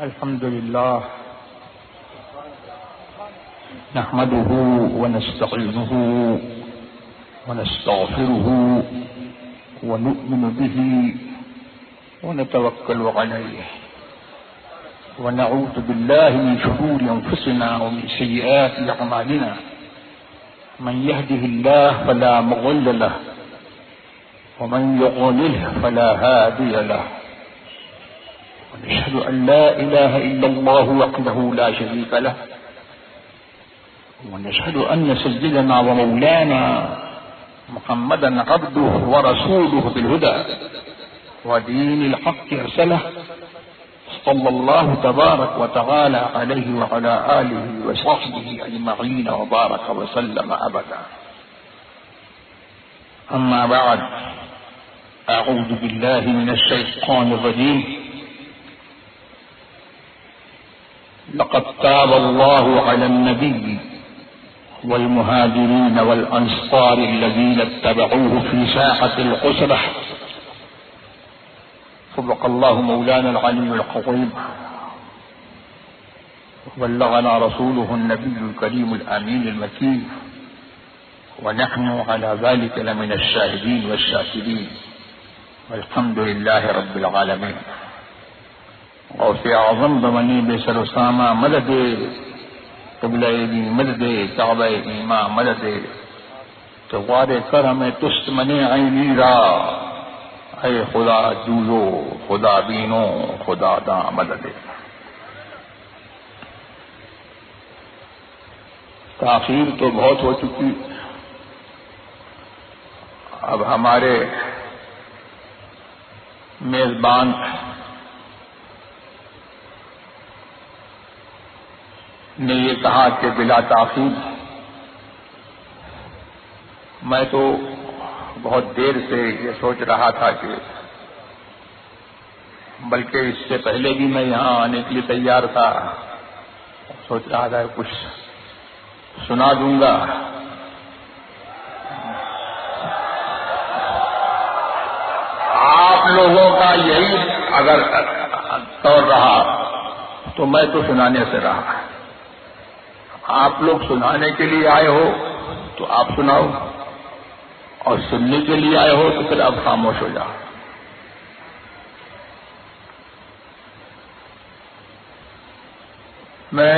الحمد لله نحمده ونستعينه ونستغفره ونؤمن به ونتوكل عليه ونعوذ بالله من شرور أنفسنا ومن سيئات أعمالنا من يهده الله فلا مضل له ومن يضلله فلا هادي له ونشهد أن لا إله إلا الله وحده لا شريك له. ونشهد أن سيدنا ومولانا محمدا عبده ورسوله بالهدى ودين الحق أرسله صلى الله تبارك وتعالى عليه وعلى آله وصحبه أجمعين وبارك وسلم أبدا. أما بعد، أعوذ بالله من الشيطان الرجيم. لقد تاب الله على النبي والمهاجرين والأنصار الذين اتبعوه في ساحة العسرة صدق الله مولانا العلي العظيم وبلغنا رسوله النبي الكريم الأمين المكين. ونحن على ذلك لمن الشاهدين والشاكرين. والحمد لله رب العالمين. اور غوث اعظم بمنی بے سر اسامہ مدد قبلہ دی مدد کعبہ ایما مدد تو غار کرم تست منے عینی را۔ اے خدا جوزو، خدا بینو، خدا دا مدد تاخیر تو بہت ہو چکی۔ اب ہمارے میزبان نے یہ کہا کہ بلا تاخیر میں تو بہت دیر سے یہ سوچ رہا تھا کہ بلکہ اس سے پہلے بھی میں یہاں آنے کے لیے تیار تھا۔ سوچ رہا تھا کچھ سنا دوں گا۔ آپ لوگوں کا یہی اگر طور رہا تو میں تو سنانے سے رہا۔ آپ لوگ سنانے کے لیے آئے ہو تو آپ سناؤ، اور سننے کے لیے آئے ہو تو پھر اب خاموش ہو جاؤ۔ میں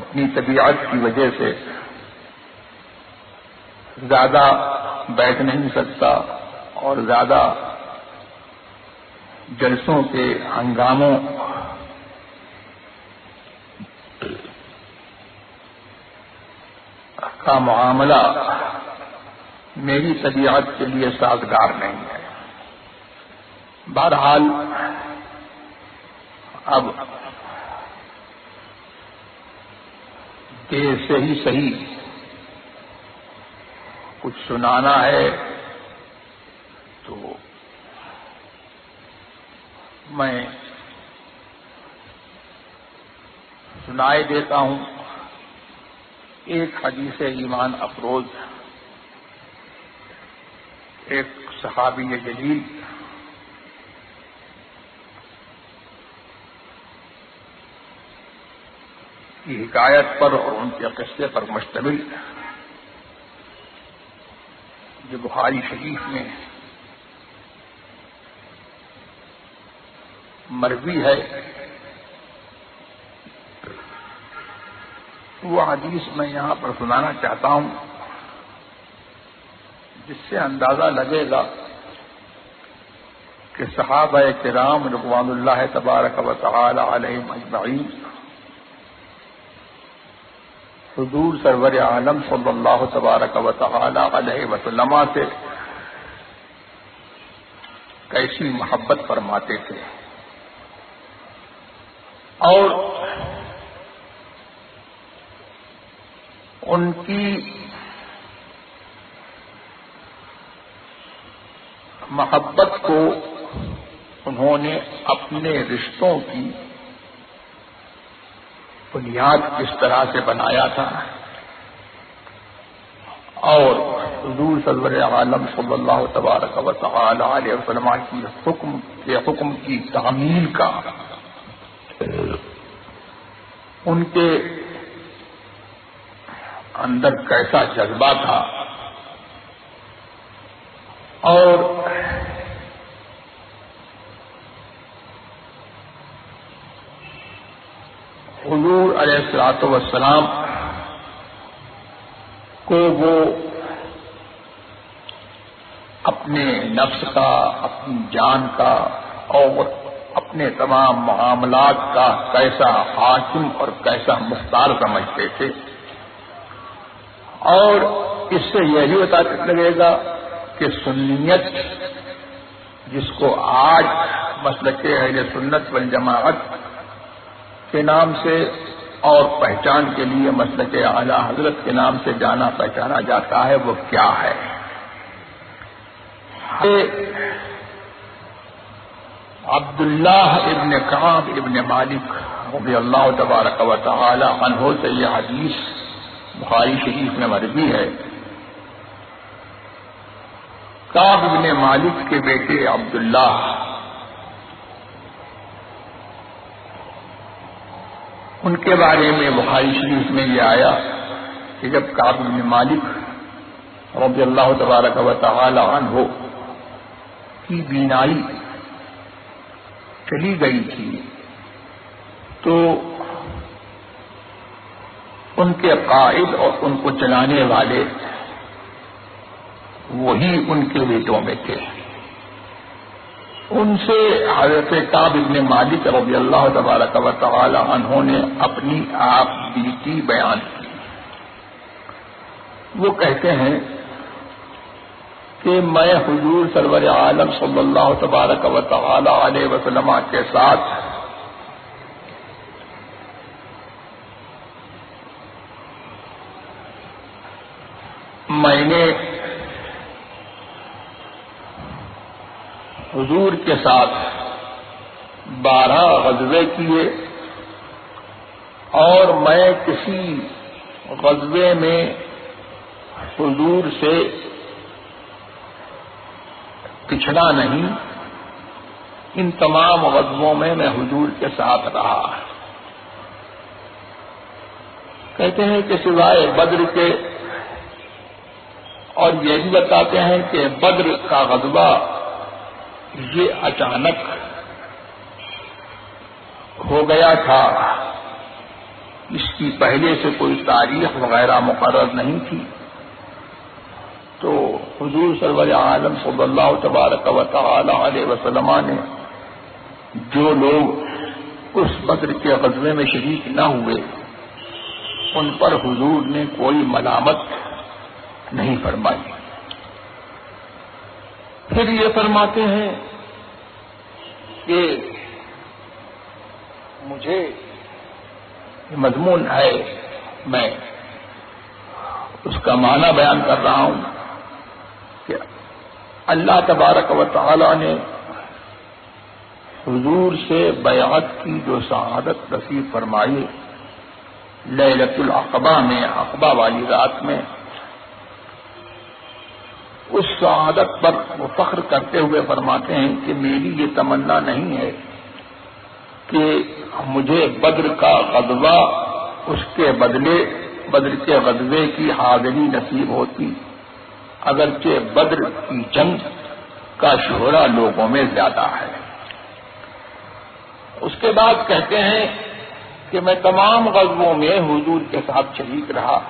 اپنی طبیعت کی وجہ سے زیادہ بیٹھ نہیں سکتا اور زیادہ جلسوں کے ہنگاموں کا معاملہ میری طبیعت کے لیے سازگار نہیں ہے۔ بہرحال، اب دیر سے ہی صحیح کچھ سنانا ہے تو میں سنائے دیتا ہوں۔ ایک حدیث ایمان افروز ایک صحابی جلیل۔ کی حکایت پر اور ان کے قصے پر مشتمل۔ جو بخاری شریف میں مربی ہے۔ وہ حدیث میں یہاں پر سنانا چاہتا ہوں، جس سے اندازہ لگے گا کہ صحابہ کرام رقوان اللہ تبارک و تعالی علیہ مجمعین حضور سرور عالم صلی اللہ تبارک و تعالی علیہ وسلم سے کیسی محبت فرماتے تھے۔ اور ان کی محبت کو انہوں نے اپنے رشتوں کی بنیاد کس طرح سے بنایا تھا اور حضور صلی عالم صلی اللہ تبارک و تعالی علیہ وسلم کی حکم کے حکم کی تعمیل کا ان کے اندر کیسا جذبہ تھا۔ اور حضور علیہ السلاط وسلام کو وہ اپنے نفس کا، اپنی جان کا اور اپنے تمام معاملات کا کیسا حاکم اور کیسا مختار سمجھتے تھے۔ اور اس سے یہ بھی بتا لگے گا کہ سنیت جس کو آج مسلک اہل سنت والجماعت کے نام سے اور پہچان کے لیے مسلک اعلی حضرت کے نام سے جانا پہچانا جاتا ہے وہ کیا ہے؟ عبداللہ ابن کعب ابن مالک رضی اللہ تبارک و تعالی عنہ سے یہ حدیث بخاری شریف میں مربی ہے۔ کعب ابن مالک کے بیٹے عبداللہ۔ ان کے بارے میں بخاری شریف میں یہ آیا کہ جب کعب ابن مالک رضی اللہ تبارک و تعالی عنہ کی بینائی چلی گئی تھی تو ان کے قائد اور ان کو چلانے والے وہی ان کے بیٹوں میں تھے۔ ان سے حضرت کاب ابن مالک رضی اللہ تبارک و تعالی انہوں نے اپنی آپ بیتی بیان کی۔ وہ کہتے ہیں کہ میں حضور سرور عالم صلی اللہ تبارک و تعالی علیہ وسلم کے ساتھ میں حضور کے ساتھ بارہ غزبے کیے اور میں کسی غزبے میں حضور سے پچھڑا نہیں۔ ان تمام غزبوں میں میں حضور کے ساتھ رہا۔ کہتے ہیں کہ سوائے بدر کے اور یہ بھی بتاتے ہیں کہ بدر کا غزبہ یہ اچانک ہو گیا تھا۔ اس کی پہلے سے کوئی تاریخ وغیرہ مقرر نہیں تھی۔ تو حضور سرور عالم صلی اللہ تبارک و تعالی علیہ وسلم نے جو لوگ اس بدر کے غزبے میں شریک نہ ہوئے، ان پر حضور نے کوئی ملامت نہیں فرمائی۔ پھر یہ فرماتے ہیں کہ مجھے مضمون ہے، میں اس کا معنی بیان کر رہا ہوں کہ اللہ تبارک و تعالی نے حضور سے بیعت کی جو سعادت نصیب فرمائی للت العقبہ میں اقبا والی رات میں۔ اس سعادت پر وہ فخر کرتے ہوئے فرماتے ہیں کہ میری یہ تمنا نہیں ہے کہ مجھے بدر کا غذبہ اس کے بدلے، بدر کے غذبے کی حاضری نصیب ہوتی، اگرچہ بدر کی جنگ کا شہرا لوگوں میں زیادہ ہے۔ اس کے بعد کہتے ہیں کہ میں تمام غزبوں میں حضور کے ساتھ شریک رہا۔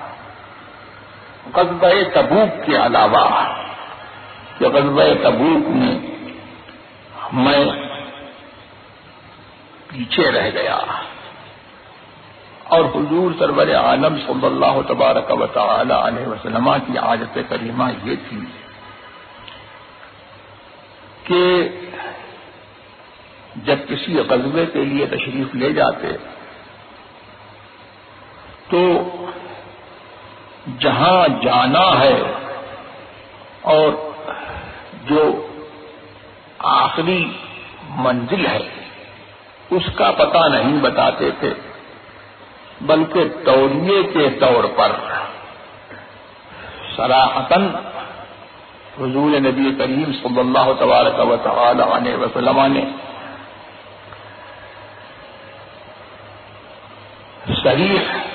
غزب تبوک کے علاوہ کہ غزب تبوک میں میں پیچھے رہ گیا اور حضور سرور عالم صلی اللہ تبارک و تعالی علیہ وسلم کی عادت کریمہ یہ تھی کہ جب کسی غزبے کے لیے تشریف لے جاتے تو جہاں جانا ہے اور جو آخری منزل ہے، اس کا پتہ نہیں بتاتے تھے، بلکہ توڑیے کے طور پر سراہتن حضور نبی کریم صلی اللہ تبارک و تعالی علیہ وسلم نے شریف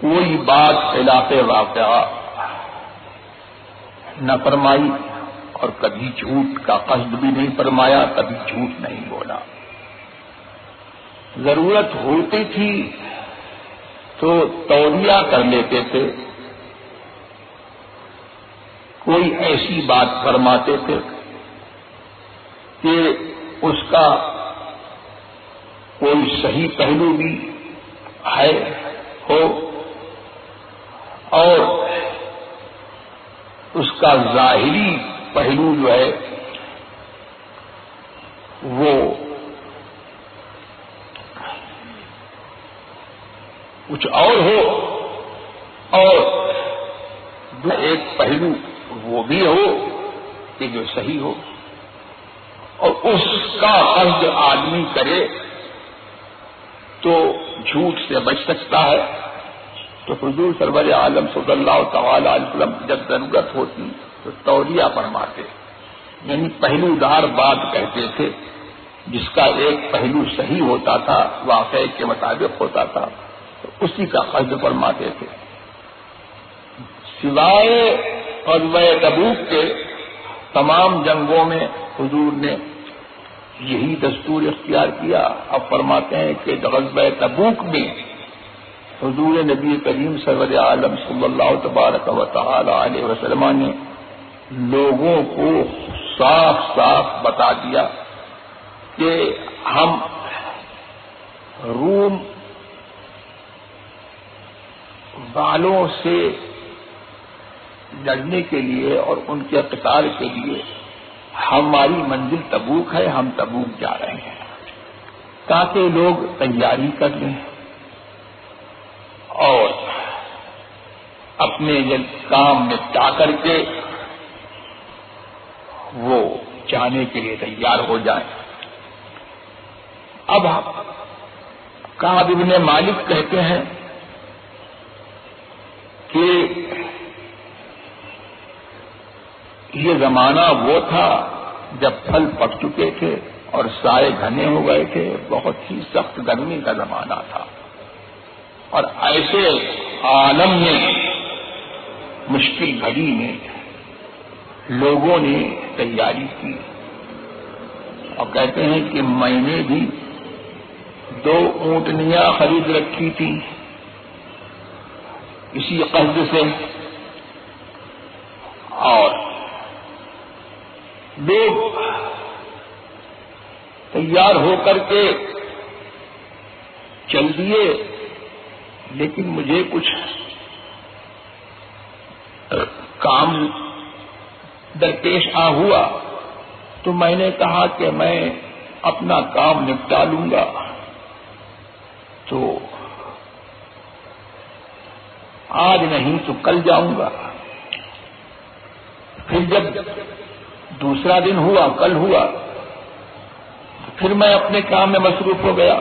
کوئی بات خلاف واقعہ نہ فرمائی اور کبھی جھوٹ کا قصد بھی نہیں فرمایا، کبھی جھوٹ نہیں بولا۔ ضرورت ہوتی تھی تو تولیہ کر لیتے تھے۔ کوئی ایسی بات فرماتے تھے کہ اس کا کوئی صحیح پہلو بھی ہے، ہو اور اس کا ظاہری پہلو جو ہے وہ کچھ اور ہو اور ایک پہلو وہ بھی ہو کہ جو صحیح ہو اور اس کا قصد آدمی کرے تو جھوٹ سے بچ سکتا ہے تو حضور سرور عالم صلی اللہ تعالی علیہ وسلم جب ضرورت ہوتی تو تولیہ فرماتے یعنی پہلو دار بات کہتے تھے، جس کا ایک پہلو صحیح ہوتا تھا، واقعے کے مطابق ہوتا تھا، تو اسی کا قصد فرماتے تھے۔ سوائے اور تبوک کے تمام جنگوں میں حضور نے یہی دستور اختیار کیا۔ اب فرماتے ہیں کہ غزب تبوک میں حضور نبی کریم سرور عالم صلی اللہ تبارک و تعالی علیہ وسلم نے لوگوں کو صاف صاف بتا دیا کہ ہم روم والوں سے لڑنے کے لیے اور ان کے قطار کے لیے ہماری منزل تبوک ہے، ہم تبوک جا رہے ہیں۔ تاکہ لوگ تیاری کر لیں۔ اور اپنے کام میں جا کر کے وہ جانے کے لیے تیار ہو جائیں۔ اب کاب ابن مالک کہتے ہیں کہ یہ زمانہ وہ تھا جب پھل پک چکے تھے اور سائے گھنے ہو گئے تھے۔ بہت ہی سخت گرمی کا زمانہ تھا۔ اور ایسے عالم میں مشکل گھڑی میں لوگوں نے تیاری کی۔ اور کہتے ہیں کہ میں نے بھی دو اونٹنیاں خرید رکھی تھی اسی قرض سے۔ اور لوگ تیار ہو کر کے چل دیے۔ لیکن مجھے کچھ کام درپیش آ ہوا تو میں نے کہا کہ میں اپنا کام نپٹا لوں گا۔ تو آج نہیں تو کل جاؤں گا۔ پھر جب دوسرا دن ہوا، کل ہوا، پھر میں اپنے کام میں مصروف ہو گیا۔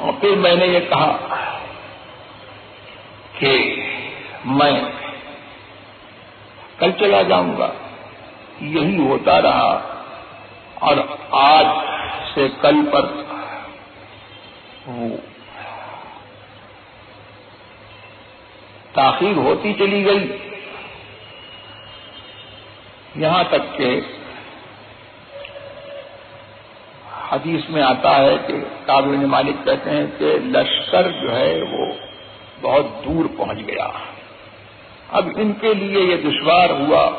اور پھر میں نے یہ کہا کہ میں کل چلا جاؤں گا۔ یہی ہوتا رہا۔ اور آج سے کل پر وہ تاخیر ہوتی چلی گئی۔ یہاں تک کہ حدیث میں آتا ہے کہ کابل مالک کہتے ہیں کہ لشکر جو ہے وہ بہت دور پہنچ گیا۔ اب ان کے لیے یہ دشوار ہوا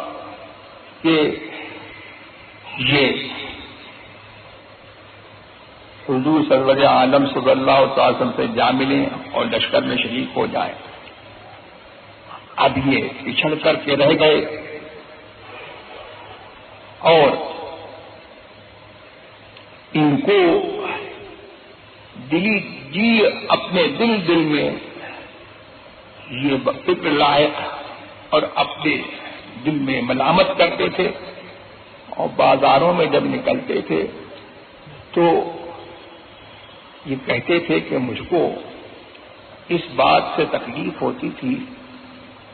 کہ یہ حضور سرور عالم صلی اللہ تعالی سے جا ملیں اور لشکر میں شریک ہو جائیں۔ اب یہ پچھڑ کر کے رہ گئے اور ان کو دلی جی اپنے دل دل میں یہ فکر لائق اور اپنے دل میں ملامت کرتے تھے اور بازاروں میں جب نکلتے تھے تو یہ کہتے تھے کہ مجھ کو اس بات سے تکلیف ہوتی تھی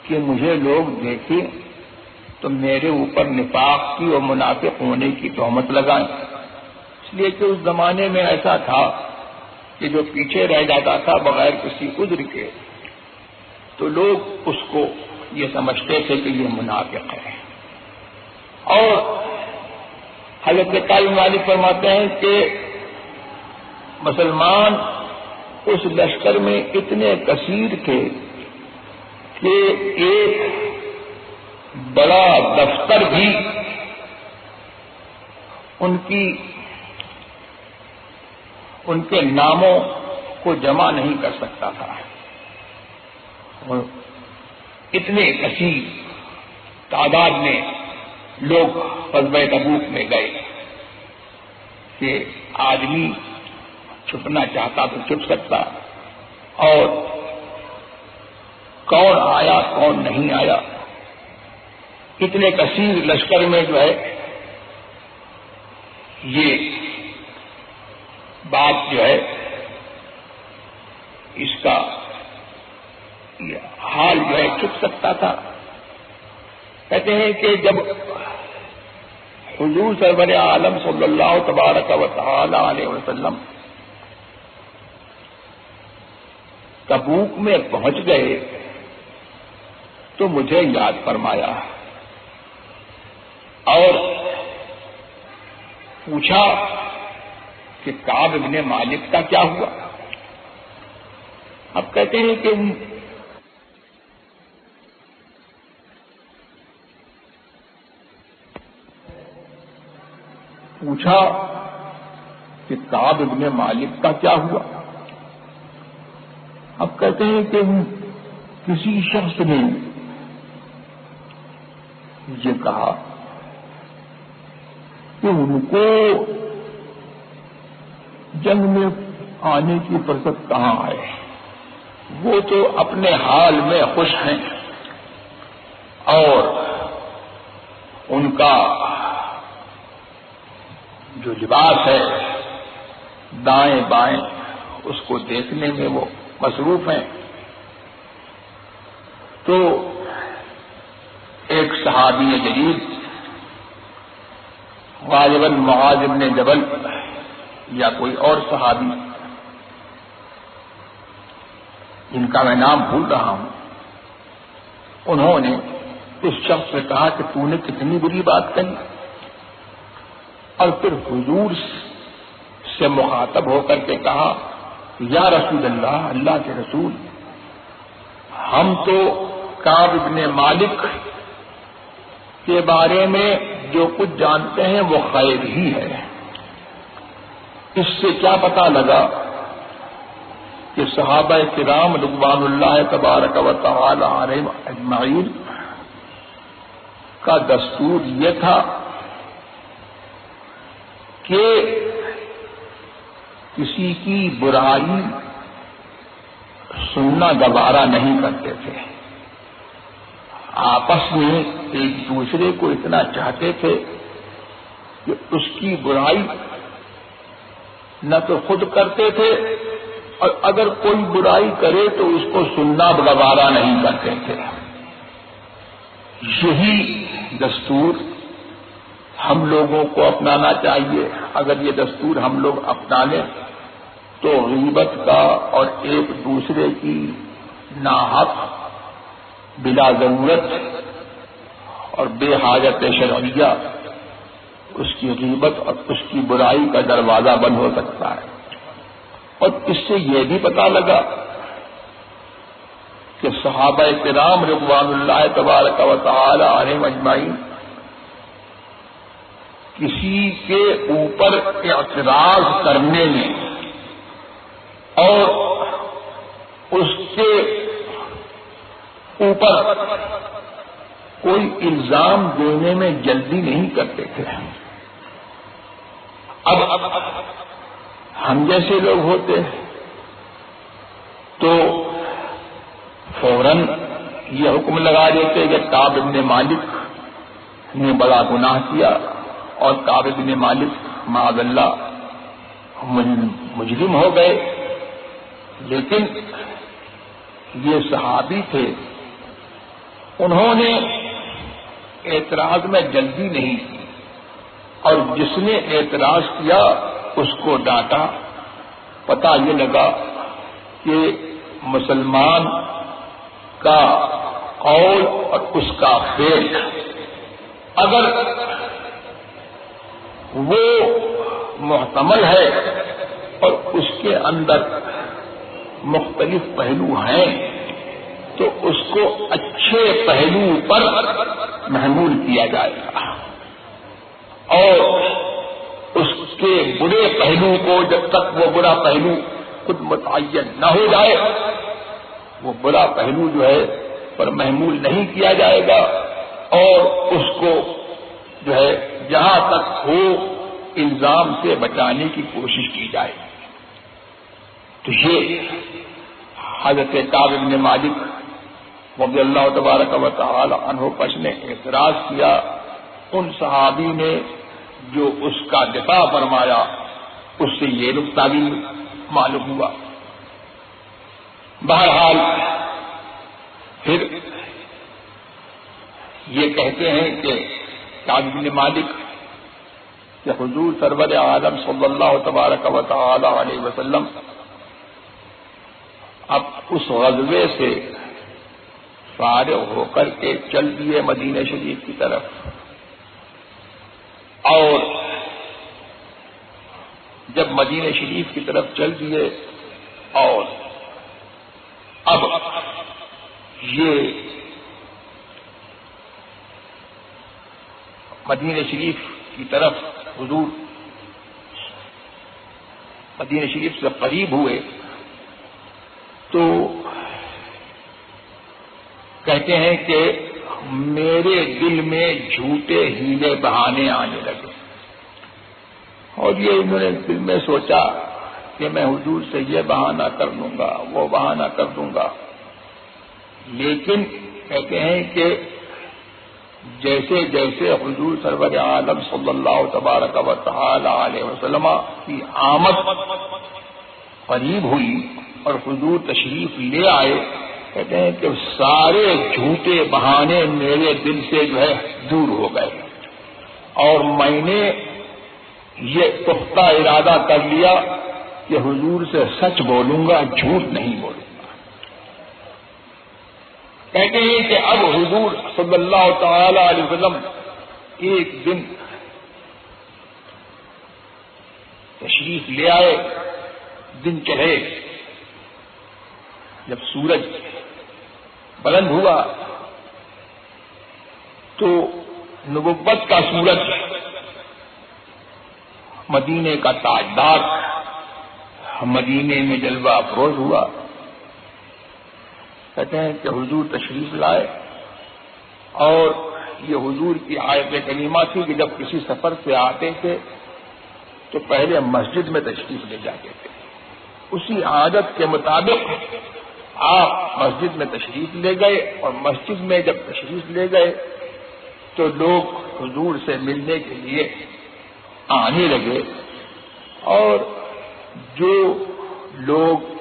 کہ مجھے لوگ دیکھیں تو میرے اوپر نفاق کی اور منافق ہونے کی تہمت لگائیں۔ اس لیے کہ اس زمانے میں ایسا تھا کہ جو پیچھے رہ جاتا تھا بغیر کسی عذر کے، تو لوگ اس کو یہ سمجھتے تھے کہ یہ منافق ہے۔ اور حضرت تعلیم مالک فرماتے ہیں کہ مسلمان اس لشکر میں اتنے کثیر تھے کہ ایک بڑا دفتر بھی ان کی ان کے ناموں کو جمع نہیں کر سکتا تھا۔ اتنے کثیر تعداد میں لوگ فضب تبوک میں گئے کہ آدمی چھپنا چاہتا تو چھپ سکتا اور کون آیا، کون نہیں آیا۔ اتنے کثیر لشکر میں جو ہے یہ بات جو ہے، اس کا حال جو ہے چھپ سکتا تھا۔ کہتے ہیں کہ جب حضور سربر عالم صلی اللہ تبارک و تعالی علیہ وسلم تبوک میں پہنچ گئے، تو مجھے یاد فرمایا اور پوچھا کہ کاب ابن مالک کا کیا ہوا؟ اب کہتے ہیں کہ پوچھا کہ کاب ابن مالک کا کیا ہوا؟ اب کہتے ہیں کہ کسی شخص نے یہ کہا کہ ان کو جنگ میں آنے کی فرصت کہاں آئے وہ تو اپنے حال میں خوش ہیں اور ان کا جو لباس ہے، دائیں بائیں، اس کو دیکھنے میں وہ مصروف ہیں۔ تو ایک صحابی جدید، غالباً معاذ نے جبل یا کوئی اور صحابی، جن کا میں نام بھول رہا ہوں، انہوں نے اس شخص سے کہا کہ تو نے کتنی بری بات کہی۔ اور پھر حضور سے مخاطب ہو کر کے کہا، یا رسول اللہ اللہ کے رسول، ہم تو کاب ابن مالک کے بارے میں جو کچھ جانتے ہیں وہ خیر ہی ہے۔ اس سے کیا پتا لگا کہ صحابہ کرام رضوان اللہ تبارک و تعالی علیہ اجمعین کا دستور یہ تھا کہ کسی کی برائی سننا گوارا نہیں کرتے تھے۔ آپس میں ایک دوسرے کو اتنا چاہتے تھے کہ اس کی برائی نہ تو خود کرتے تھے اور اگر کوئی برائی کرے تو اس کو سننا گوارا نہیں کرتے تھے۔ یہی دستور ہم لوگوں کو اپنانا چاہیے۔ اگر یہ دستور ہم لوگ اپنا لیں تو غیبت کا اور ایک دوسرے کی ناحق بلا ضرورت اور بے حاجت شرعیہ اس کی غیبت اور اس کی برائی کا دروازہ بند ہو سکتا ہے۔ اور اس سے یہ بھی پتا لگا کہ صحابہ کرام رضوان اللہ تبارک و تعالی علیہ مجمعین کسی کے اوپر اعتراض کرنے میں اور اس کے اوپر کوئی الزام دینے میں جلدی نہیں کرتے تھے۔ اب ہم جیسے لوگ ہوتے تو فوراً یہ حکم لگا دیتے کہ کاب ابن مالک نے بڑا گناہ کیا اور کاب ابن مالک معذ اللہ مجرم ہو گئے۔ لیکن یہ صحابی تھے، انہوں نے اعتراض میں جلدی نہیں کی۔ اور جس نے اعتراض کیا، اس کو ڈانٹا۔ پتا یہ لگا کہ مسلمان کا قول اور اس کا فیل اگر وہ محتمل ہے اور اس کے اندر مختلف پہلو ہیں، تو اس کو اچھے پہلو پر محمول کیا جائے گا۔ اور اس کے برے پہلو کو جب تک وہ برا پہلو خود متعین نہ ہو جائے، وہ برا پہلو جو ہے پر محمول نہیں کیا جائے گا۔ اور اس کو جو ہے جہاں تک ہو، الزام سے بچانے کی کوشش کی جائے۔ تو یہ حضرت ابن مالک رضی اللہ تبارک و تعالی عنہ پش نے اعتراض کیا، ان صحابی نے جو اس کا دفاع فرمایا، اس سے یہ نقطہ بھی معلوم ہوا۔ بہرحال، پھر یہ کہتے ہیں کہ بن مالک کہ حضور سرور عالم صلی اللہ تبارک و تعالی علیہ وسلم اب اس غزبے سے فارغ ہو کر کے چل دیے مدینہ شریف کی طرف۔ اور جب مدینہ شریف کی طرف چل دیے اور اب یہ مدینہ شریف کی طرف حضور مدینہ شریف سے قریب ہوئے تو کہتے ہیں کہ میرے دل میں جھوٹے ہیلے بہانے آنے لگے۔ اور یہ انہوں نے دل میں سوچا کہ میں حضور سے یہ بہانہ کر دوں گا، وہ بہانہ کر دوں گا۔ لیکن کہتے ہیں کہ جیسے جیسے حضور سرور عالم صلی اللہ تبارک و تعالی علیہ وسلم کی آمد قریب ہوئی اور حضور تشریف لے آئے کہتے ہیں کہ سارے جھوٹے بہانے میرے دل سے جو ہے دور ہو گئے۔ اور میں نے یہ پختہ ارادہ کر لیا کہ حضور سے سچ بولوں گا، جھوٹ نہیں بولوں گا۔ کہتے ہیں کہ اب حضور صلی اللہ تعالی علیہ وسلم ایک دن تشریف لے آئے، دن چڑھے۔ جب سورج بلند ہوا تو نبوت کا سورج مدینے کا تاجدار مدینے میں جلوہ افروز ہوا۔ کہتے ہیں کہ حضور تشریف لائے اور یہ حضور کی آیت کریمہ تھی کہ جب کسی سفر سے آتے تھے تو پہلے مسجد میں تشریف لے جاتے تھے۔ اسی عادت کے مطابق آپ مسجد میں تشریف لے گئے اور مسجد میں جب تشریف لے گئے تو لوگ حضور سے ملنے کے لیے آنے لگے اور جو لوگ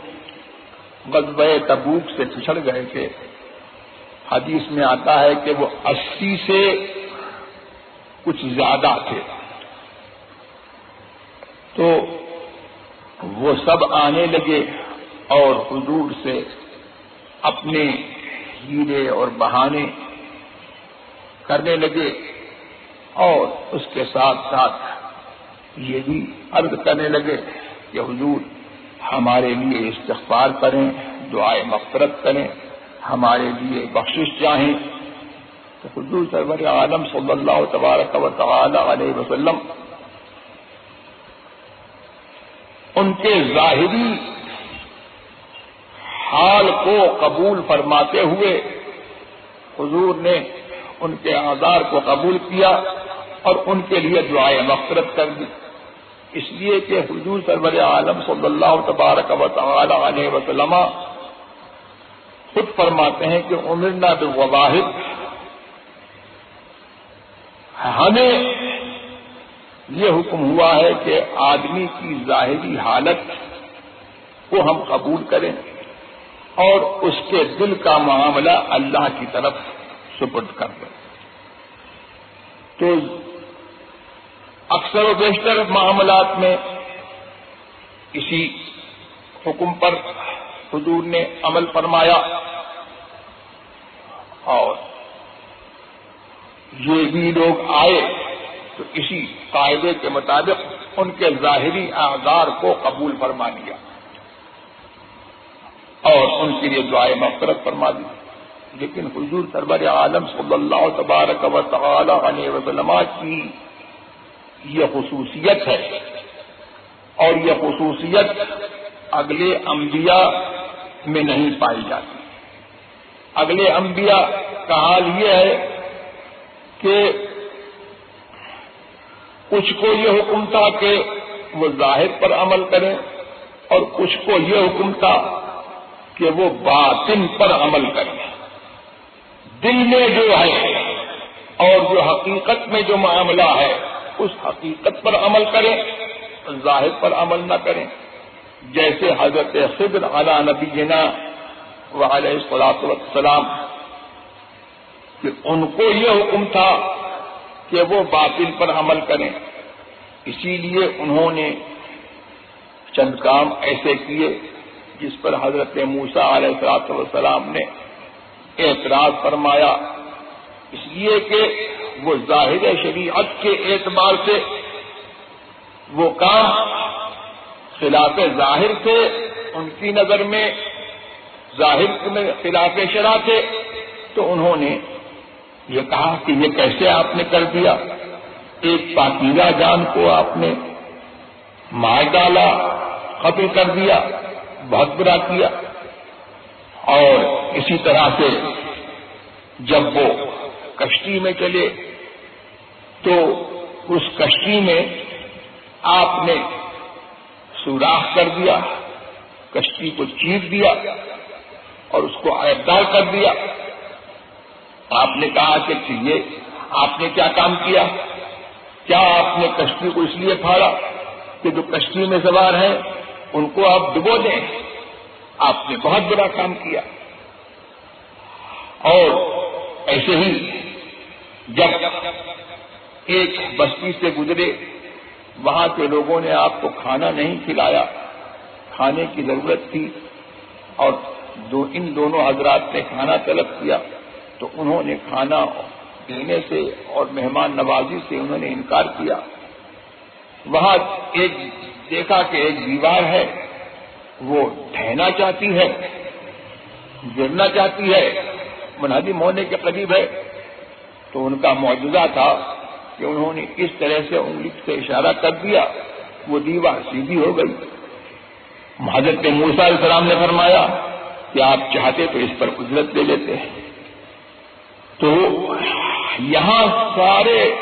غزب تبوک سے پچھڑ گئے تھے، حدیث میں آتا ہے کہ وہ اسی سے کچھ زیادہ تھے۔ تو وہ سب آنے لگے اور حضور سے اپنے ہیرے اور بہانے کرنے لگے اور اس کے ساتھ ساتھ یہ بھی عرض کرنے لگے کہ حضور ہمارے لیے استغفار کریں دعائیں مفرت کریں، ہمارے لیے بخشش چاہیں۔ تو حضور سرور عالم صلی اللہ تبارک و تعالی علیہ وسلم ان کے ظاہری حال کو قبول فرماتے ہوئے حضور نے ان کے آزار کو قبول کیا اور ان کے لیے دعائیں مفرت کر دی۔ اس لیے کہ حضور سرور عالم صلی اللہ تبارک و تعالی علیہ وسلم خود فرماتے ہیں کہ عمرنا بالواحد ہمیں یہ حکم ہوا ہے کہ آدمی کی ظاہری حالت کو ہم قبول کریں۔ اور اس کے دل کا معاملہ اللہ کی طرف سپرد کر دیں تو اکثر و بیشتر معاملات میں اسی حکم پر حضور نے عمل فرمایا۔ اور یہ بھی لوگ آئے تو اسی قاعدے کے مطابق ان کے ظاہری اعزار کو قبول فرما لیا۔ اور ان کے لیے دعائیں مفرت فرما دی۔ لیکن حضور سربر عالم صلی اللہ تبارک و تعالی علیہ وسلم کی یہ خصوصیت ہے۔ اور یہ خصوصیت اگلے انبیاء میں نہیں پائی جاتی۔ اگلے انبیاء کا حال یہ ہے کہ کچھ کو یہ حکم تھا کہ وہ ظاہر پر عمل کریں اور کچھ کو یہ حکم تھا کہ وہ باطن پر عمل کریں دل میں جو ہے اور جو حقیقت میں جو معاملہ ہے، اس حقیقت پر عمل کریں ظاہر پر عمل نہ کریں جیسے حضرت خضر علی نبی جنا علیہ والسلام، کہ ان کو یہ حکم تھا کہ وہ باطل پر عمل کریں۔ اسی لیے انہوں نے چند کام ایسے کیے۔ جس پر حضرت موسا علیہ السلاط والسلام نے اعتراض فرمایا۔ اس لیے کہ وہ ظاہر شریعت کے اعتبار سے وہ کام خلاف ظاہر تھے، ان کی نظر میں ظاہر میں خلاف شرح تھے۔ تو انہوں نے یہ کہا کہ یہ کیسے آپ نے کر دیا؟ ایک پاکیزہ جان کو آپ نے مار ڈالا ختم کر دیا۔ بہت برا کیا۔ اور اسی طرح سے جب وہ کشتی میں چلے، تو اس کشتی میں آپ نے سوراخ کر دیا، کشتی کو چیٹ دیا اور اس کو عائدار کر دیا۔ آپ نے کہا کہ یہ آپ نے کیا کام کیا؟ کیا آپ نے کشتی کو اس لیے پھاڑا کہ جو کشتی میں سوار ہیں ان کو آپ ڈبو دیں۔ آپ نے بہت بڑا کام کیا۔ اور ایسے ہی جب ایک بستی سے گزرے، وہاں کے لوگوں نے آپ کو کھانا نہیں کھلایا۔ کھانے کی ضرورت تھی۔ اور دو، ان دونوں حضرات نے کھانا طلب کیا۔ تو انہوں نے کھانا دینے سے اور مہمان نوازی سے انہوں نے انکار کیا۔ وہاں ایک دیکھا کہ ایک دیوار ہے، وہ ڈھہنا چاہتی ہے، گرنا چاہتی ہے، منہدی ہونے کے قریب ہے۔ تو ان کا معجزہ تھا کہ انہوں نے اس طرح سے انگلی سے اشارہ کر دیا، وہ دیوار سیدھی ہو گئی۔ حضرت موسا علیہ السلام نے فرمایا کہ آپ چاہتے تو اس پر قدرت دے لیتے۔ ہیں تو یہاں سارے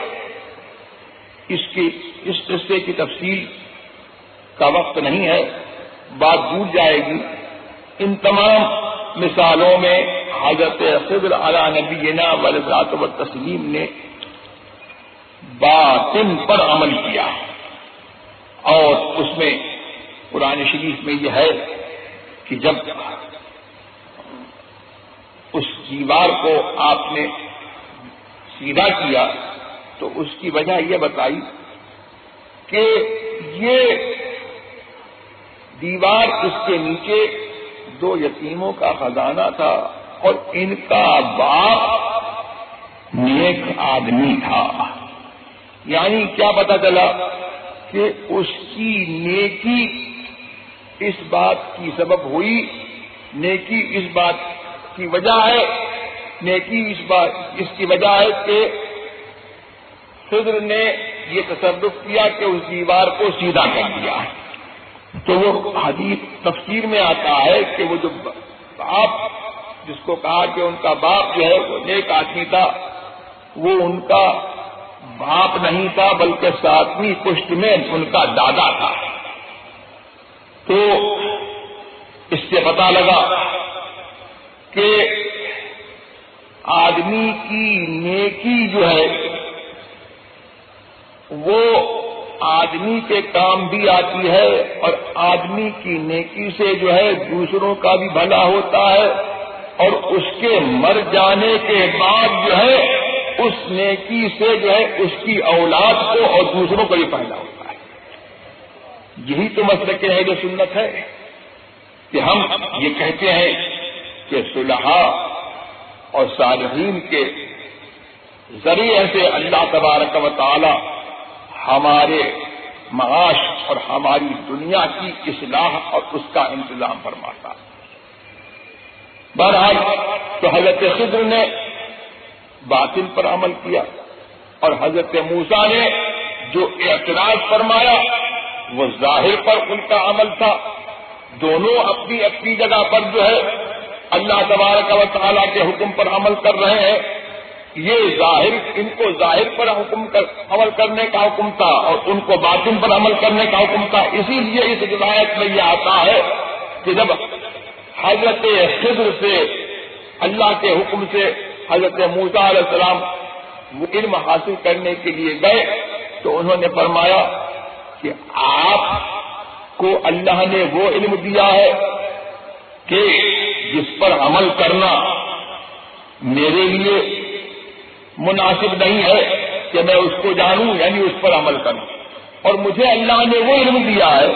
اس کی اس قصے کی تفصیل کا وقت نہیں ہے، بات ڈوب جائے گی۔ ان تمام مثالوں میں حضرت صدر علی نبی ولاد و تسلیم نے باطن پر عمل کیا۔ اور اس میں قرآن شریف میں یہ ہے کہ جب اس دیوار کو آپ نے سیدھا کیا تو اس کی وجہ یہ بتائی کہ یہ دیوار اس کے نیچے دو یتیموں کا خزانہ تھا اور ان کا باپ نیک آدمی تھا۔ یعنی کیا پتا چلا کہ اس کی نیکی اس بات کی سبب ہوئی، نیکی اس بات کی وجہ ہے، نیکی اس بات اس کی وجہ ہے کہ خضر نے یہ تصرف کیا کہ اس دیوار کو سیدھا کر دیا۔ تو وہ حدیث تفسیر میں آتا ہے کہ وہ جو باپ، جس کو کہا کہ ان کا باپ جو ہے وہ نیک آدمی تھا، وہ ان کا باپ نہیں تھا، بلکہ ساتویں پشت میں ان کا دادا تھا۔ تو اس سے پتا لگا کہ آدمی کی نیکی جو ہے، وہ آدمی کے کام بھی آتی ہے اور آدمی کی نیکی سے جو ہے دوسروں کا بھی بھلا ہوتا ہے اور اس کے مر جانے کے بعد جو ہے اس نیکی سے جو ہے اس کی اولاد کو اور دوسروں کو بھی پیدا ہوتا ہے۔ یہی تو مسئلہ کہ جو سنت ہے کہ ہم یہ کہتے ہیں کہ صلحہ اور صالحین کے ذریعے سے اللہ تبارک و تعالی ہمارے معاش اور ہماری دنیا کی اصلاح اور اس کا انتظام فرماتا بہرحال تو حضرت خضر نے باطل پر عمل کیا اور حضرت موسا نے جو اعتراض فرمایا وہ ظاہر پر ان کا عمل تھا۔ دونوں اپنی اپنی جگہ پر جو ہے اللہ تبارک و تعالیٰ کے حکم پر عمل کر رہے ہیں۔ یہ ظاہر ان کو ظاہر پر حکم کر عمل کرنے کا حکم تھا اور ان کو باطن پر عمل کرنے کا حکم تھا۔ اسی لیے اس روایت میں یہ آتا ہے کہ جب حضرت خضر سے اللہ کے حکم سے حضرت موسا علیہ السلام وہ علم حاصل کرنے کے لیے گئے تو انہوں نے فرمایا کہ آپ کو اللہ نے وہ علم دیا ہے کہ جس پر عمل کرنا میرے لیے مناسب نہیں ہے کہ میں اس کو جانوں یعنی اس پر عمل کروں۔ اور مجھے اللہ نے وہ علم دیا ہے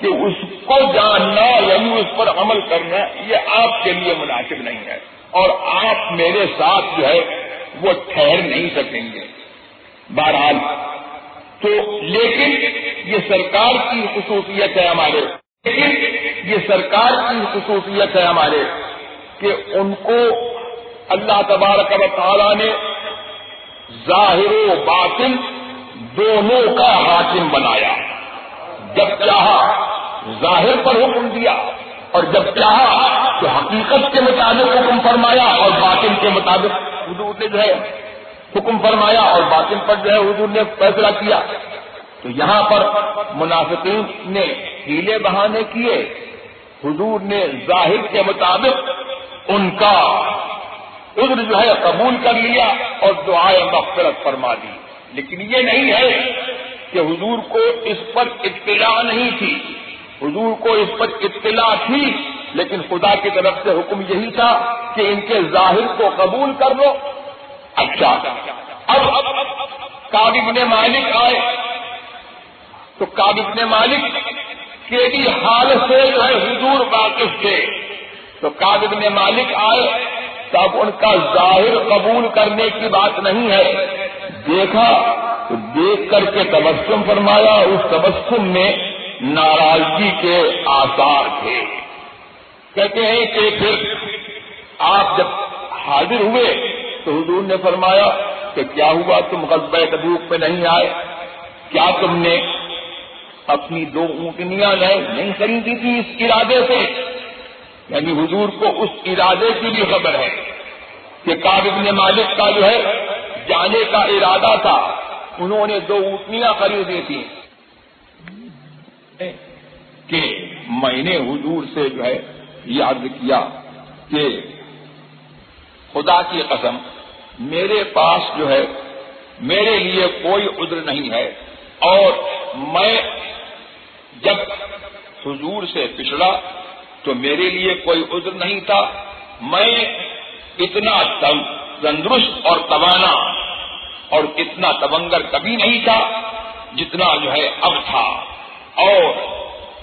کہ اس کو جاننا یعنی اس پر عمل کرنا، یہ آپ کے لیے مناسب نہیں ہے۔ اور آپ میرے ساتھ جو ہے، وہ ٹھہر نہیں سکیں گے۔ بہرحال، تو لیکن یہ سرکار کی خصوصیت ہے ہمارے۔ لیکن یہ سرکار کی خصوصیت ہے ہمارے کہ ان کو اللہ تبارک و تعالیٰ نے ظاہر و باطن دونوں کا حاکم بنایا۔ جب چاہا ظاہر پر حکم دیا اور جب چاہا تو حقیقت کے مطابق حکم فرمایا اور باطن کے مطابق حضور نے جو ہے حکم فرمایا اور باطن پر جو ہے حضور نے فیصلہ کیا۔ تو یہاں پر منافقین نے ہیلے بہانے کیے۔ حضور نے ظاہر کے مطابق ان کا عذر جو ہے قبول کر لیا اور دعائیں مغفرت فرما دی۔ لیکن یہ نہیں ہے کہ حضور کو اس پر اطلاع نہیں تھی۔ حضور کو اس پر اطلاع تھی، لیکن خدا کی طرف سے حکم یہی تھا کہ ان کے ظاہر کو قبول کر لو۔ اچھا اب کابب نے مالک آئے۔ تو کابب نے مالک کے بھی حال سے جو ہے حضور واقف تھے۔ تو کابب نے مالک آئے۔ تب ان کا ظاہر قبول کرنے کی بات نہیں ہے۔ دیکھا تو دیکھ کر کے تبسم فرمایا، اس تبسم میں ناراضگی کے آثار تھے۔ کہتے ہیں کہ پھر آپ جب حاضر ہوئے تو حضور نے فرمایا کہ کیا ہوا تم غزبۂ تبوک میں نہیں آئے؟ کیا تم نے اپنی دو اونٹنیاں نہیں خریدی تھی اس ارادے سے؟ یعنی حضور کو اس ارادے کی بھی خبر ہے کہ کابل نے مالک کا جو ہے جانے کا ارادہ تھا، انہوں نے دو اٹھنیاں خریدی تھی کہ میں نے حضور سے جو ہے یاد کیا کہ خدا کی قسم میرے پاس جو ہے میرے لیے کوئی عذر نہیں ہے۔ اور میں جب حضور سے پچھڑا تو میرے لیے کوئی عذر نہیں تھا۔ میں اتنا تندرست اور توانا اور اتنا تبنگر کبھی نہیں تھا جتنا جو ہے اب تھا۔ اور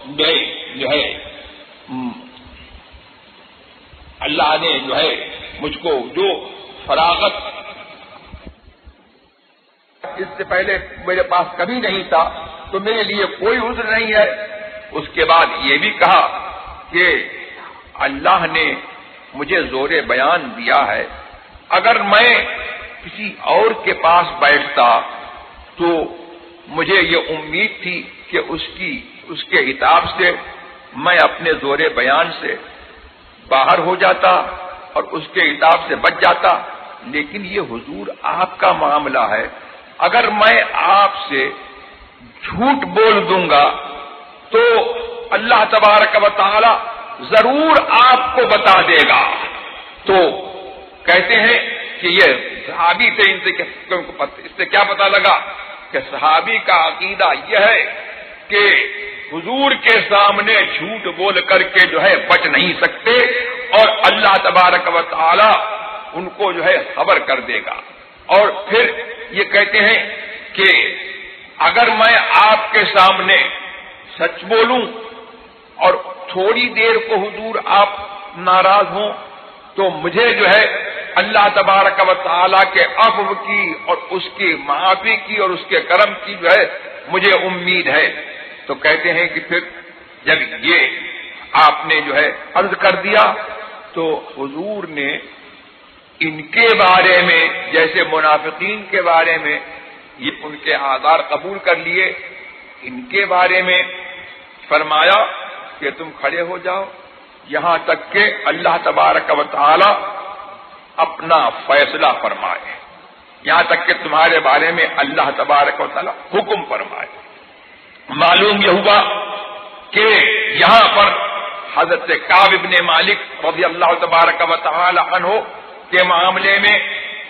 میں جو ہے اللہ نے جو ہے مجھ کو جو فراغت اس سے پہلے میرے پاس کبھی نہیں تھا، تو میرے لیے کوئی عذر نہیں ہے۔ اس کے بعد یہ بھی کہا کہ اللہ نے مجھے زور بیان دیا ہے۔ اگر میں کسی اور کے پاس بیٹھتا تو مجھے یہ امید تھی کہ اس کی، اس کے اتاب سے میں اپنے زور بیان سے باہر ہو جاتا اور اس کے اتاب سے بچ جاتا۔ لیکن یہ حضور آپ کا معاملہ ہے۔ اگر میں آپ سے جھوٹ بول دوں گا تو اللہ تبارک و تعالی ضرور آپ کو بتا دے گا۔ تو کہتے ہیں کہ یہ صحابی تھے، ان سے اس سے کیا پتا لگا کہ صحابی کا عقیدہ یہ ہے کہ حضور کے سامنے جھوٹ بول کر کے جو ہے بچ نہیں سکتے اور اللہ تبارک و تعالی ان کو جو ہے خبر کر دے گا۔ اور پھر یہ کہتے ہیں کہ اگر میں آپ کے سامنے سچ بولوں اور تھوڑی دیر کو حضور آپ ناراض ہوں تو مجھے جو ہے اللہ تبارک و تعالی کے افو کی اور اس کی معافی کی اور اس کے کرم کی جو ہے مجھے امید ہے۔ تو کہتے ہیں کہ پھر جب یہ آپ نے جو ہے عرض کر دیا تو حضور نے ان کے بارے میں جیسے منافقین کے بارے میں یہ ان کے آدار قبول کر لیے۔ ان کے بارے میں فرمایا کہ تم کھڑے ہو جاؤ۔ یہاں تک کہ اللہ تبارک و تعالی اپنا فیصلہ فرمائے۔ یہاں تک کہ تمہارے بارے میں اللہ تبارک و تعالی حکم فرمائے۔ معلوم یہ ہوا کہ یہاں پر حضرت کاب ابن مالک رضی اللہ تبارک و تعالی عنہ کے معاملے میں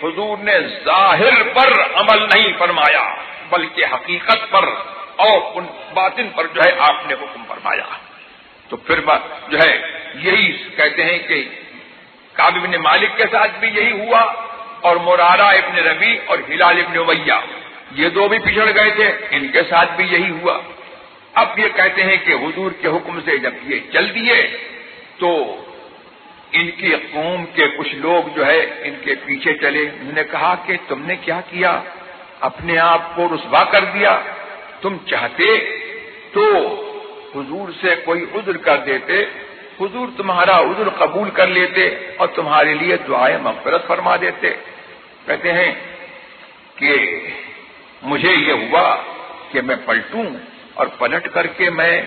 حضور نے ظاہر پر عمل نہیں فرمایا، بلکہ حقیقت پر اور ان باطن پر جو ہے آپ نے حکم فرمایا۔ تو پھر جو ہے، یہی کہتے ہیں کہ کاب ابن مالک کے ساتھ بھی یہی ہوا اور مورارا ابن ربی اور ہلال ابن ویا یہ دو بھی پچھڑ گئے تھے، ان کے ساتھ بھی یہی ہوا۔ اب یہ کہتے ہیں کہ حضور کے حکم سے جب یہ چل دیے، تو ان کی قوم کے کچھ لوگ جو ہے، ان کے پیچھے چلے۔ انہوں نے کہا کہ تم نے کیا کیا؟ اپنے آپ کو رسوا کر دیا۔ تم چاہتے تو حضور سے کوئی عذر کر دیتے، حضور تمہارا عذر قبول کر لیتے اور تمہارے لیے دعائیں مغفرت فرما دیتے۔ کہتے ہیں کہ مجھے یہ ہوا کہ میں پلٹوں اور پلٹ کر کے میں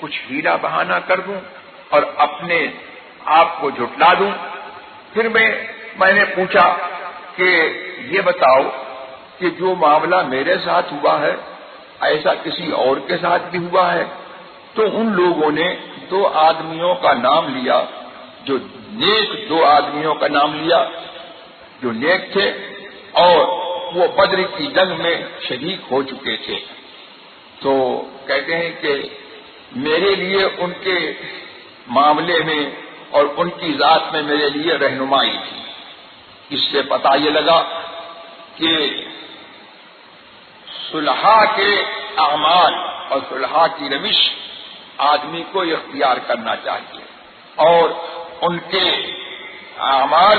کچھ ہیرا بہانا کر دوں اور اپنے آپ کو جھٹلا دوں۔ پھر میں میں نے پوچھا کہ یہ بتاؤ کہ جو معاملہ میرے ساتھ ہوا ہے، ایسا کسی اور کے ساتھ بھی ہوا ہے؟ تو ان لوگوں نے دو آدمیوں کا نام لیا، جو نیک دو آدمیوں کا نام لیا، جو نیک تھے اور وہ بدر کی جنگ میں شریک ہو چکے تھے۔ تو کہتے ہیں کہ میرے لیے ان کے معاملے میں اور ان کی ذات میں میرے لیے رہنمائی تھی۔ اس سے پتا یہ لگا کہ سلحا کے اعمال اور سلحا کی روش آدمی کو اختیار کرنا چاہیے اور ان کے اعمال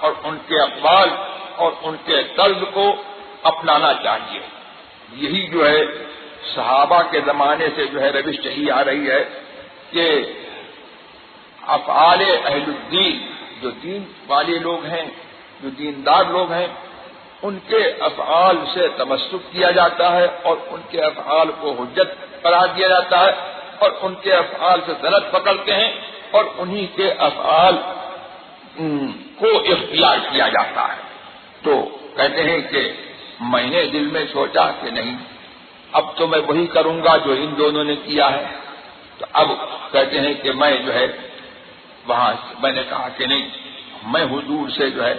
اور ان کے اقبال اور ان کے طرز کو اپنانا چاہیے۔ یہی جو ہے صحابہ کے زمانے سے جو ہے روش چلی آ رہی ہے کہ افعال اہل الدین جو دین والے لوگ ہیں، جو دیندار لوگ ہیں، ان کے افعال سے تمسک کیا جاتا ہے اور ان کے افعال کو حجت قرار دیا جاتا ہے۔ اور ان کے افعال سے درد پکڑتے ہیں اور انہی کے افعال کو اختیار کیا جاتا ہے۔ تو کہتے ہیں کہ میں نے دل میں سوچا کہ نہیں، اب تو میں وہی کروں گا جو ان دونوں نے کیا ہے۔ تو اب کہتے ہیں کہ میں جو ہے، وہاں میں نے کہا کہ نہیں، میں حضور سے جو ہے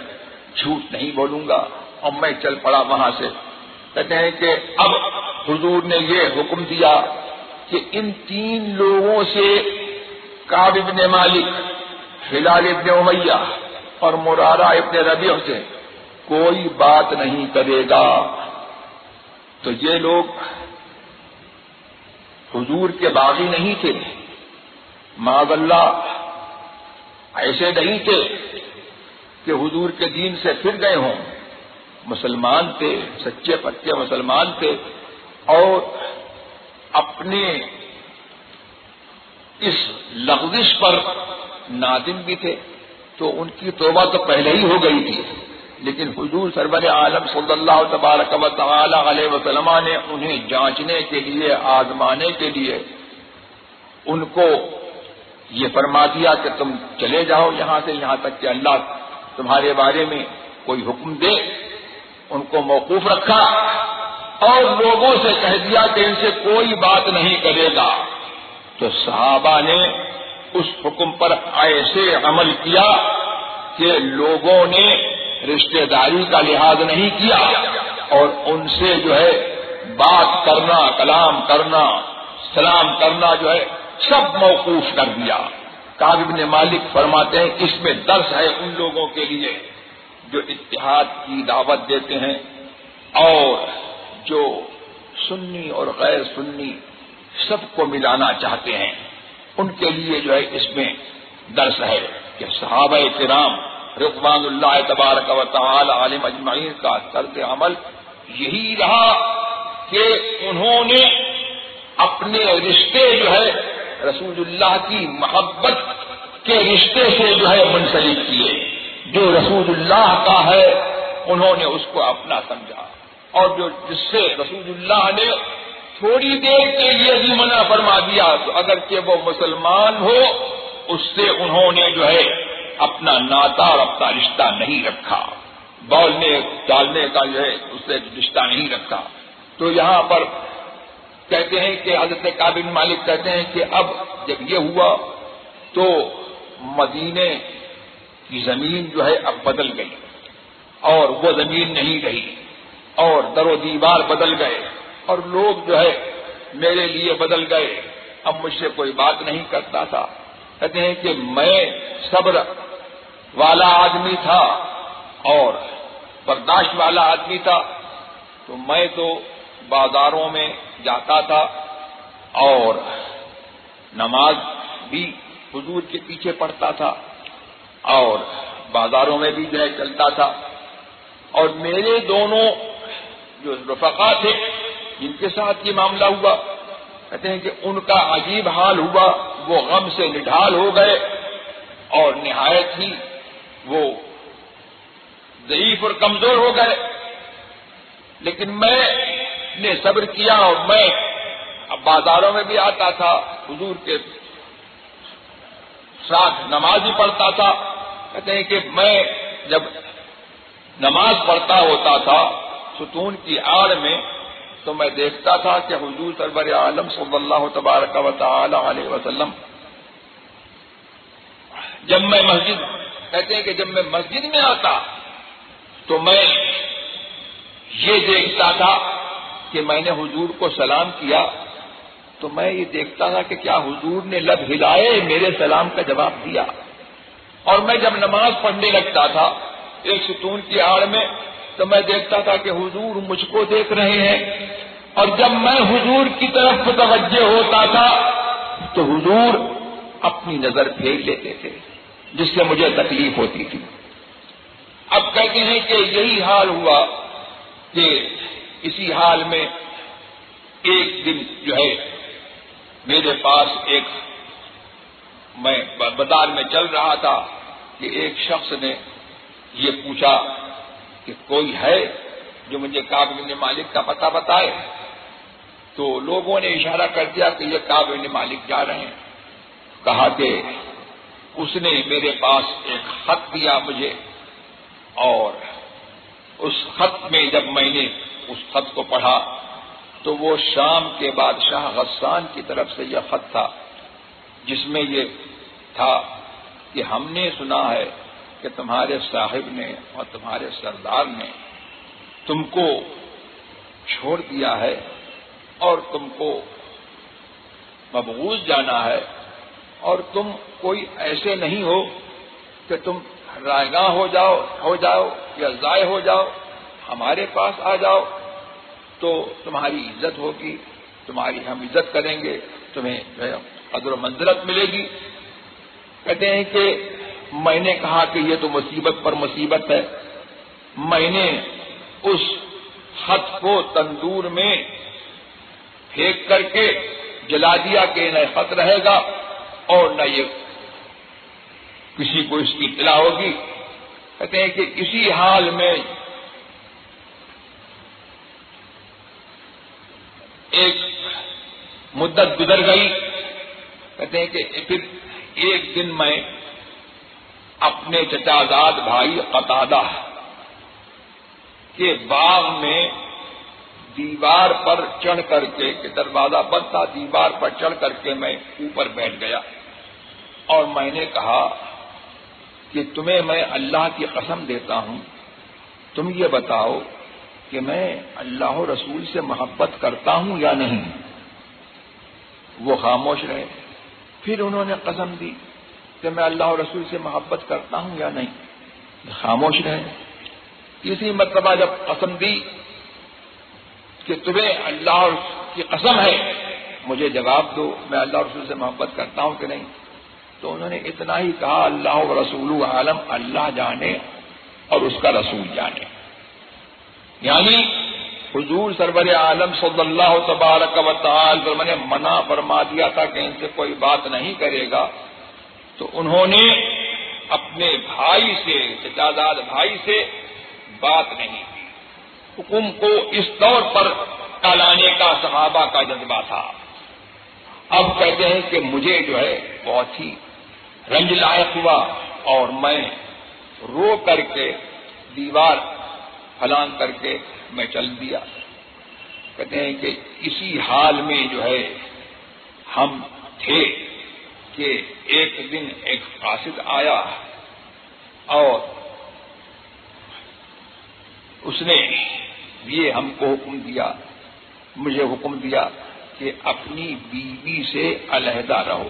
جھوٹ نہیں بولوں گا اور میں چل پڑا وہاں سے۔ کہتے ہیں کہ اب حضور نے یہ حکم دیا کہ ان تین لوگوں سے کاب ابن مالک، ہلال ابن امیہ اور مرارا ابن ربیع سے کوئی بات نہیں کرے گا۔ تو یہ لوگ حضور کے باغی نہیں تھے۔ معذ اللہ ایسے نہیں تھے کہ حضور کے دین سے پھر گئے ہوں۔ مسلمان تھے، سچے پکے مسلمان تھے اور اپنے اس لغزش پر نادم بھی تھے تو ان کی توبہ تو پہلے ہی ہو گئی تھی۔ لیکن حضور سربر عالم صلی اللہ تبارک و تعالی علیہ وسلم نے انہیں جانچنے کے لیے، آزمانے کے لیے ان کو یہ فرما دیا کہ تم چلے جاؤ یہاں سے، یہاں تک کہ اللہ تمہارے بارے میں کوئی حکم دے، ان کو موقوف رکھا۔ اور لوگوں سے کہہ دیا کہ ان سے کوئی بات نہیں کرے گا۔ تو صحابہ نے اس حکم پر ایسے عمل کیا کہ لوگوں نے رشتہ داری کا لحاظ نہیں کیا اور ان سے جو ہے بات کرنا، کلام کرنا، سلام کرنا جو ہے سب موقوف کر دیا۔ کاغب نے مالک فرماتے ہیں اس میں درس ہے ان لوگوں کے لیے جو اتحاد کی دعوت دیتے ہیں اور جو سنی اور غیر سنی سب کو ملانا چاہتے ہیں، ان کے لیے جو ہے اس میں درس ہے کہ صحابہ کرام رقبان اللہ تبارک و تعالی عالم اجمعین کا طرز عمل یہی رہا کہ انہوں نے اپنے رشتے جو ہے رسول اللہ کی محبت کے رشتے سے جو ہے منسلک کیے۔ جو رسول اللہ کا ہے، انہوں نے اس کو اپنا سمجھا۔ اور جو جس سے رسول اللہ نے تھوڑی دیر کے لیے بھی منع فرما دیا، تو اگر کہ وہ مسلمان ہو، اس سے انہوں نے جو ہے اپنا ناتا اور اپنا رشتہ نہیں رکھا۔ بولنے ڈالنے کا جو ہے اس سے رشتہ نہیں رکھا۔ تو یہاں پر کہتے ہیں کہ حضرت کابل مالک کہتے ہیں کہ اب جب یہ ہوا، تو مدینے کی زمین جو ہے اب بدل گئی اور وہ زمین نہیں رہی۔ اور در و دیوار بدل گئے اور لوگ جو ہے میرے لیے بدل گئے۔ اب مجھ سے کوئی بات نہیں کرتا تھا۔ کہتے ہیں کہ میں صبر والا آدمی تھا اور برداشت والا آدمی تھا۔ تو میں تو بازاروں میں جاتا تھا اور نماز بھی حضور کے پیچھے پڑتا تھا اور بازاروں میں بھی جو ہے چلتا تھا۔ اور میرے دونوں جو رفقا تھے، جن کے ساتھ یہ معاملہ ہوا، کہتے ہیں کہ ان کا عجیب حال ہوا، وہ غم سے نڈھال ہو گئے اور نہایت ہی وہ ضعیف اور کمزور ہو گئے۔ لیکن میں نے صبر کیا اور میں اب بازاروں میں بھی آتا تھا، حضور کے ساتھ نماز ہی پڑھتا تھا۔ کہتے ہیں کہ میں جب نماز پڑھتا ہوتا تھا ستون کی آڑ میں تو میں دیکھتا تھا کہ حضور سربر عالم صلی اللہ تبارک و تعالی علیہ وسلم جب میں مسجد کہتے ہیں کہ جب میں مسجد میں آتا تو میں یہ دیکھتا تھا کہ میں نے حضور کو سلام کیا تو میں یہ دیکھتا تھا کہ کیا حضور نے لب ہلائے میرے سلام کا جواب دیا اور میں جب نماز پڑھنے لگتا تھا ایک ستون کی آڑ میں تو میں دیکھتا تھا کہ حضور مجھ کو دیکھ رہے ہیں اور جب میں حضور کی طرف متوجہ ہوتا تھا تو حضور اپنی نظر پھیر لیتے تھے، جس سے مجھے تکلیف ہوتی تھی۔ اب کہتے ہیں کہ یہی حال ہوا کہ اسی حال میں ایک دن جو ہے میرے پاس ایک میں بازار میں چل رہا تھا کہ ایک شخص نے یہ پوچھا کہ کوئی ہے جو مجھے کابل مالک کا پتہ بتائے، تو لوگوں نے اشارہ کر دیا کہ یہ کابل مالک جا رہے ہیں۔ کہا کہ اس نے میرے پاس ایک خط دیا مجھے اور اس خط میں جب میں نے اس خط کو پڑھا تو وہ شام کے بادشاہ غسان کی طرف سے یہ خط تھا، جس میں یہ تھا کہ ہم نے سنا ہے کہ تمہارے صاحب نے اور تمہارے سردار نے تم کو چھوڑ دیا ہے اور تم کو مبغوض جانا ہے اور تم کوئی ایسے نہیں ہو کہ تم رائے گاہ ہو جاؤ ہو جاؤ یا ضائع ہو جاؤ، ہمارے پاس آ جاؤ تو تمہاری عزت ہوگی، تمہاری ہم عزت کریں گے، تمہیں قدر و منزلت ملے گی۔ کہتے ہیں کہ میں نے کہا کہ یہ تو مصیبت پر مصیبت ہے۔ میں نے اس خط کو تندور میں پھینک کر کے جلا دیا کہ نہ خط رہے گا اور نہ یہ کسی کو اس کی اطلاع ہوگی۔ کہتے ہیں کہ اسی حال میں ایک مدت گزر گئی۔ کہتے ہیں کہ پھر ایک دن میں اپنے چچازاد بھائی قطادہ کے باغ میں دیوار پر چڑھ کر کے دروازہ بند تھا، دیوار پر چڑھ کر کے میں اوپر بیٹھ گیا اور میں نے کہا کہ تمہیں میں اللہ کی قسم دیتا ہوں، تم یہ بتاؤ کہ میں اللہ رسول سے محبت کرتا ہوں یا نہیں؟ وہ خاموش رہے، پھر انہوں نے قسم دی۔ کہ میں اللہ رسول سے محبت کرتا ہوں یا نہیں؟ خاموش رہے تیسری مرتبہ جب قسم دی کہ تمہیں اللہ کی قسم ہے، مجھے جواب دو، میں اللہ رسول سے محبت کرتا ہوں کہ نہیں؟ تو انہوں نے اتنا ہی کہا، اللہ رسول عالم، اللہ جانے اور اس کا رسول جانے۔ یعنی حضور سربر عالم صلی اللہ تبارک و تعالی نے منع فرما دیا تھا کہ ان سے کوئی بات نہیں کرے گا۔ تو انہوں نے اپنے بھائی سے، چچاداد بھائی سے بات نہیں کی۔ حکم کو اس طور پر ٹالانے کا صحابہ کا جذبہ تھا۔ اب کہتے ہیں کہ مجھے جو ہے بہت ہی رنج لائق ہوا اور میں رو کر کے دیوار پھلان کر کے میں چل دیا۔ کہتے ہیں کہ اسی حال میں جو ہے ہم تھے۔ کہ ایک دن ایک قاصد آیا اور اس نے یہ ہم کو حکم دیا، مجھے حکم دیا کہ اپنی بیوی سے علیحدہ رہو،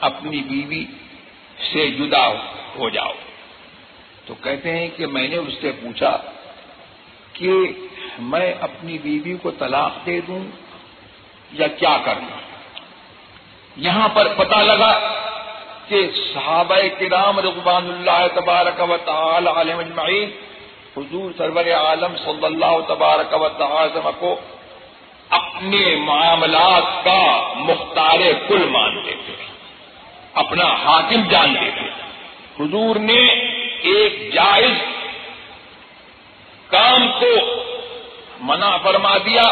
اپنی بیوی سے جدا ہو جاؤ۔ تو کہتے ہیں کہ میں نے اس سے پوچھا کہ میں اپنی بیوی کو طلاق دے دوں یا کیا کروں یہاں پر پتا لگا کہ صحابہ کرام رضوان اللہ تبارک و تعالی علیہ مجمعین حضور سرور عالم صلی اللہ تبارک و تعالی کو اپنے معاملات کا مختار کل مانتے تھے اپنا حاکم جانتے تھے حضور نے ایک جائز کام کو منع فرما دیا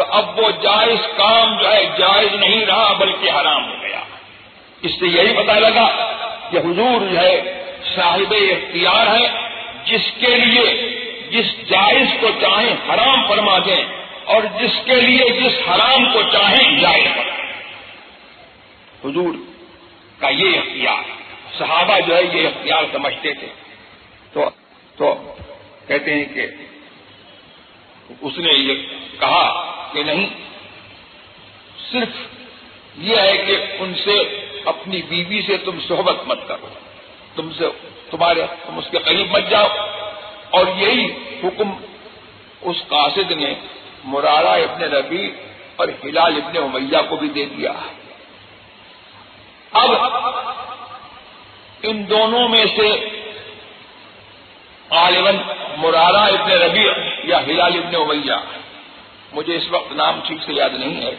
تو اب وہ جائز کام جو ہے جائز نہیں رہا بلکہ حرام ہو گیا۔ اس سے یہی پتا لگا کہ حضور جو ہے صاحب اختیار ہے جس کے لیے جس جائز کو چاہیں حرام فرما دیں اور جس کے لیے جس حرام کو چاہیں جائز فرما حضور کا یہ اختیار، صحابہ جو ہے یہ اختیار سمجھتے تھے۔ تو تو کہتے ہیں کہ اس نے یہ کہا کہ نہیں، صرف یہ ہے کہ ان سے اپنی بیوی سے تم صحبت مت کرو، تم سے تمہارے تم اس کے قریب مت جاؤ۔ اور یہی حکم اس قاصد نے مرارا ابن ربی اور ہلال ابن امیہ کو بھی دے دیا۔ اب ان دونوں میں سے غالباً مرارا ابن ربی یا ہلال ابن امیہ، مجھے اس وقت نام ٹھیک سے یاد نہیں ہے۔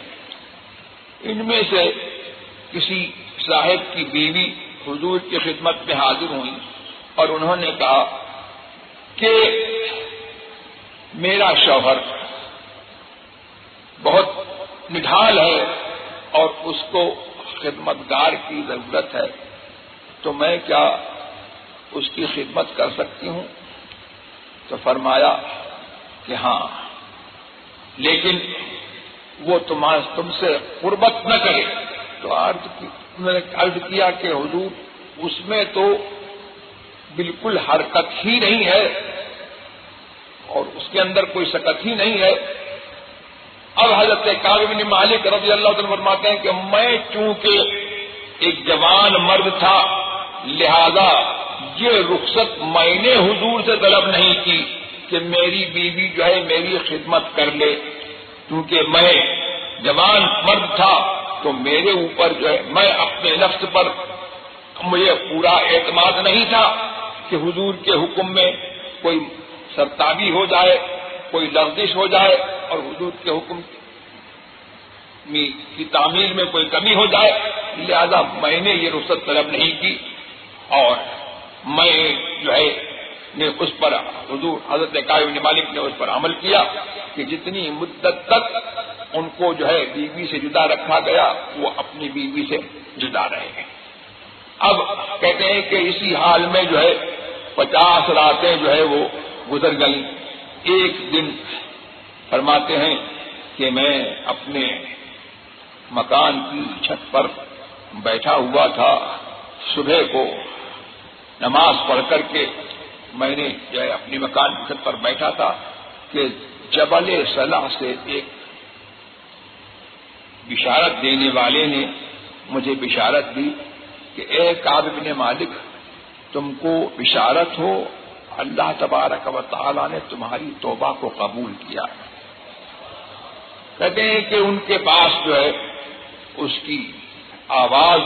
ان میں سے کسی صاحب کی بیوی حضور کی خدمت میں حاضر ہوئی اور انہوں نے کہا کہ میرا شوہر بہت نڈھال ہے اور اس کو خدمت گار کی ضرورت ہے، تو میں کیا اس کی خدمت کر سکتی ہوں؟ تو فرمایا کہ ہاں لیکن وہ تمہارا تم سے قربت نہ کرے۔ تو نے عرض کیا کہ حضور، اس میں تو بالکل حرکت ہی نہیں ہے اور اس کے اندر کوئی سکت ہی نہیں ہے۔ اب حضرت کاغبن مالک رضی اللہ عنہ فرماتے ہیں کہ میں چونکہ ایک جوان مرد تھا، لہذا یہ رخصت میں نے حضور سے طلب نہیں کی۔ کہ میری بیوی جو ہے میری خدمت کر لے، کیونکہ میں جوان مرد تھا، تو میرے اوپر جو ہے، میں اپنے نفس پر مجھے پورا اعتماد نہیں تھا کہ حضور کے حکم میں کوئی سرتابی ہو جائے، کوئی لفزش ہو جائے اور حضور کے حکم کی تعمیل میں کوئی کمی ہو جائے۔ لہذا میں نے یہ رخصت طلب نہیں کی اور میں جو ہے نے اس پر حضور حضرت قائم مالک نے اس پر عمل کیا کہ جتنی مدت تک ان کو جو ہے بیوی سے جدا رکھا گیا، وہ اپنی بیوی سے جدا رہے ہیں۔ اب کہتے ہیں کہ اسی حال میں جو ہے پچاس راتیں جو ہے وہ گزر گئی ایک دن فرماتے ہیں کہ میں اپنے مکان کی چھت پر بیٹھا ہوا تھا۔ صبح کو نماز پڑھ کر کے میں نے جو ہے اپنی مکان کی پر بیٹھا تھا کہ جبل صلاح سے ایک بشارت دینے والے نے مجھے بشارت دی کہ اے کاب مالک، تم کو بشارت ہو، اللہ تبارک و تعالی نے تمہاری توبہ کو قبول کیا۔ کہتے ہیں کہ ان کے پاس جو ہے، اس کی آواز،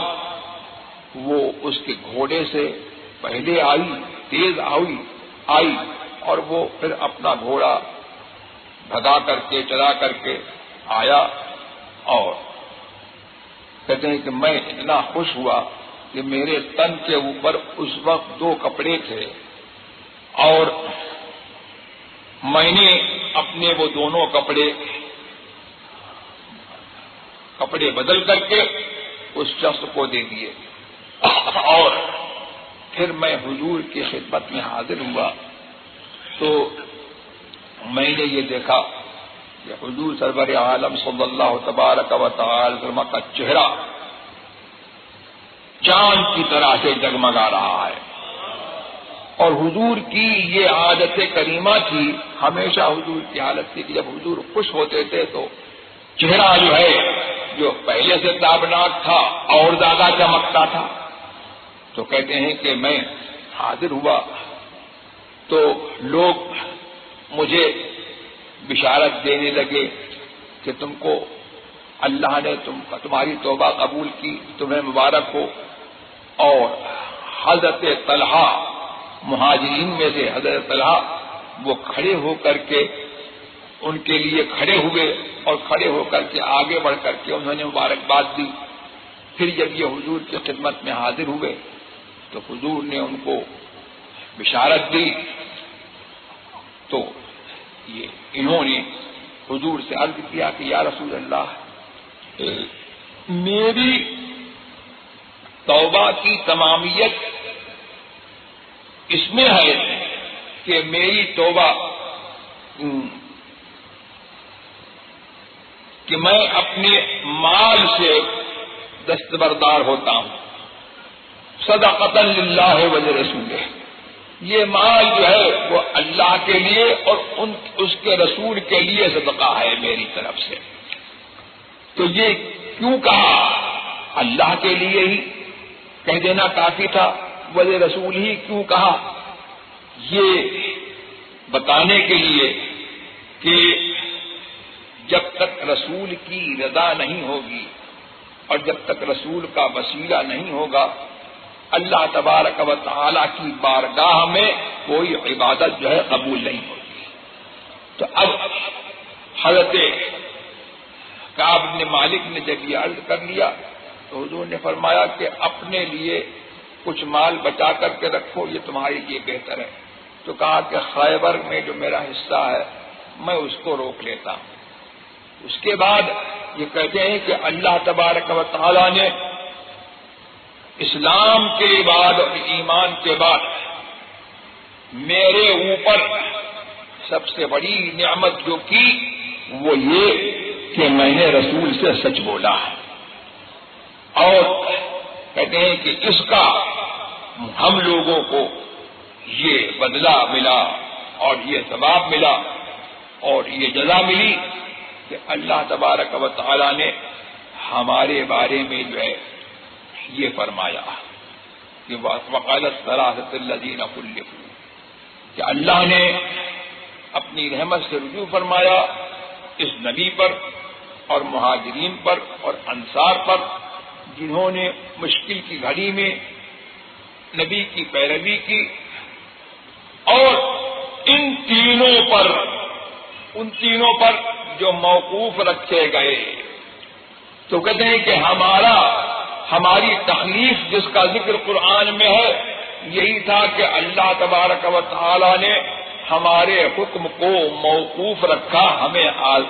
وہ اس کے گھوڑے سے پہلے آئی۔ تیز آئی آئی اور وہ پھر اپنا گھوڑا بھگا کر کے، چلا کر کے آیا اور کہتے ہیں کہ میں اتنا خوش ہوا کہ میرے تن کے اوپر اس وقت دو کپڑے تھے اور میں نے اپنے وہ دونوں کپڑے کپڑے بدل کر کے اس شخص کو دے دیے اور پھر میں حضور کی خدمت میں حاضر ہوا۔ تو میں نے یہ دیکھا کہ حضور سربر عالم صلی اللہ تبارک و تعالی کا چہرہ چاند کی طرح سے جگمگا رہا ہے۔ اور حضور کی یہ عادت کریمہ تھی، ہمیشہ حضور کی حالت تھی کہ جب حضور خوش ہوتے تھے تو چہرہ جو ہے، جو پہلے سے تابناک تھا، اور زیادہ چمکتا تھا۔ تو کہتے ہیں کہ میں حاضر ہوا۔ تو لوگ مجھے بشارت دینے لگے کہ تم کو اللہ نے تم تمہاری توبہ قبول کی، تمہیں مبارک ہو۔ اور حضرت طلحہ مہاجرین میں سے حضرت طلحہ وہ کھڑے ہو کر کے ان کے لیے کھڑے ہوئے اور کھڑے ہو کر کے آگے بڑھ کر کے انہوں نے مبارکباد دی۔ پھر جب یہ حضور کی خدمت میں حاضر ہوئے تو حضور نے ان کو بشارت دی تو یہ انہوں نے حضور سے عرض کیا کہ یا رسول اللہ، میری توبہ کی تمامیت اس میں ہے کہ میری توبہ کہ میں اپنے مال سے دستبردار ہوتا ہوں۔ سدا قتل اللہ وجہ رسول یہ مال جو ہے وہ اللہ کے لیے اور ان اس کے رسول کے لیے صدقہ ہے میری طرف سے۔ تو یہ کیوں کہا؟ اللہ کے لیے ہی۔ کہہ دینا کافی تھا۔ وجہ رسول ہی کیوں کہا؟ یہ بتانے کے لیے کہ جب تک رسول کی رضا نہیں ہوگی اور جب تک رسول کا وسیلہ نہیں ہوگا اللہ تبارک و تعالی کی بارگاہ میں کوئی عبادت جو ہے قبول نہیں ہوگی تو اب حضرت کاب نے مالک نے جب یہ عرض کر لیا تو حضور نے فرمایا کہ اپنے لیے کچھ مال بچا کر کے رکھو، یہ تمہارے لیے بہتر ہے۔ تو کہا کہ خیبر میں جو میرا حصہ ہے، میں اس کو روک لیتا ہوں۔ اس کے بعد یہ کہتے ہیں کہ اللہ تبارک و تعالی نے اسلام کے بعد اور ایمان کے بعد میرے اوپر سب سے بڑی نعمت جو کی وہ یہ کہ میں نے رسول سے سچ بولا اور کہتے ہیں کہ اس کا ہم لوگوں کو یہ بدلہ ملا اور یہ ثواب ملا اور یہ جزا ملی کہ اللہ تبارک و تعالی نے ہمارے بارے میں جو ہے یہ فرمایا کہ وکالت سراحت الدین کہ اللہ نے اپنی رحمت سے رجوع فرمایا اس نبی پر اور مہاجرین پر اور انصار پر، جنہوں نے مشکل کی گھڑی میں نبی کی پیروی کی اور ان تینوں پر، ان تینوں پر جو موقوف رکھے گئے۔ تو کہتے ہیں کہ ہمارا ہماری تخلیف جس کا ذکر قرآن میں ہے، یہی تھا کہ اللہ تبارک و تعالی نے ہمارے حکم کو موقوف رکھا ہمیں آز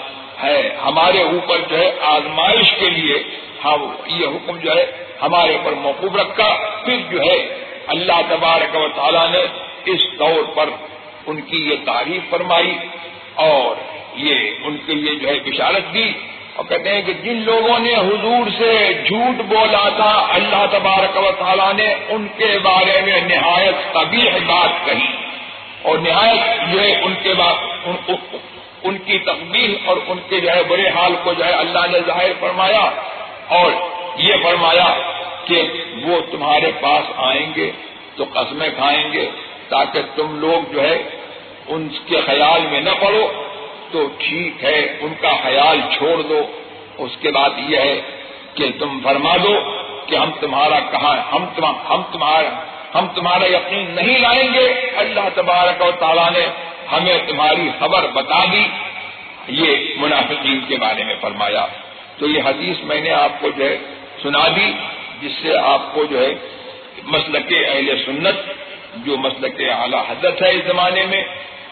ہے۔ ہمارے اوپر جو ہے آزمائش کے لیے ہم یہ حکم جو ہے ہمارے اوپر موقوف رکھا۔ پھر جو ہے اللہ تبارک و تعالی نے اس طور پر ان کی یہ تعریف فرمائی اور یہ ان کے لیے جو ہے بشارت دی۔ اور کہتے ہیں کہ جن لوگوں نے حضور سے جھوٹ بولا تھا، اللہ تبارک و تعالیٰ نے ان کے بارے میں نہایت طبی بات کہی۔ اور نہایت جو ہے ان کے بعد ان کی تقبیر اور ان کے جو ہے برے حال کو جو ہے اللہ نے ظاہر فرمایا۔ اور یہ فرمایا کہ وہ تمہارے پاس آئیں گے تو قسمیں کھائیں گے تاکہ تم لوگ جو ہے ان کے خیال میں نہ پڑو۔ تو ٹھیک ہے، ان کا خیال چھوڑ دو۔ اس کے بعد یہ ہے کہ تم فرما دو کہ ہم تمہارا کہاں، ہم ہم تمہارا ہم تمہارا یقین نہیں لائیں گے۔ اللہ تبارک و تعالیٰ نے ہمیں تمہاری خبر بتا دی۔ یہ منافقین کے بارے میں فرمایا۔ تو یہ حدیث میں نے آپ کو جو ہے سنا دی، جس سے آپ کو جو ہے مسلک اہل سنت، جو مسلک اعلی حضرت ہے اس زمانے میں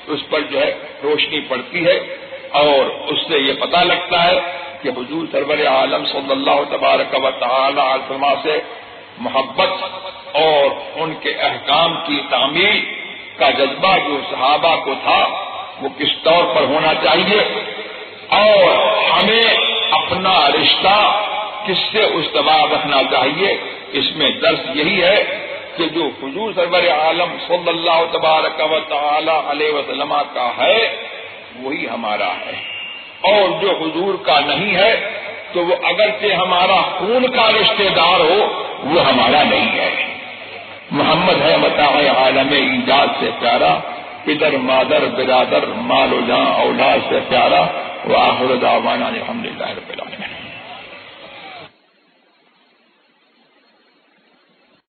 اس پر جو ہے روشنی پڑتی ہے اور اس سے یہ پتہ لگتا ہے کہ حضور سرور عالم صلی اللہ تبارک و تعالی علما سے محبت اور ان کے احکام کی تعمیر کا جذبہ جو صحابہ کو تھا، وہ کس طور پر ہونا چاہیے؟ اور ہمیں اپنا رشتہ کس سے استوار رکھنا چاہیے؟ اس میں درس یہی ہے کہ جو حضور سرور عالم صلی اللہ تبارک و تعالی علیہ وسلم کا ہے، وہی ہمارا ہے۔ اور جو حضور کا نہیں ہے، تو وہ اگرچہ ہمارا خون کا رشتہ دار ہو، وہ ہمارا نہیں ہے۔ محمد ہے متا عالم ایجاد سے پیارا، پدر، مادر، برادر، مال و جہاں اولاد سے پیارا وہ آخر دعوانا الحمد للہ رب العالمین۔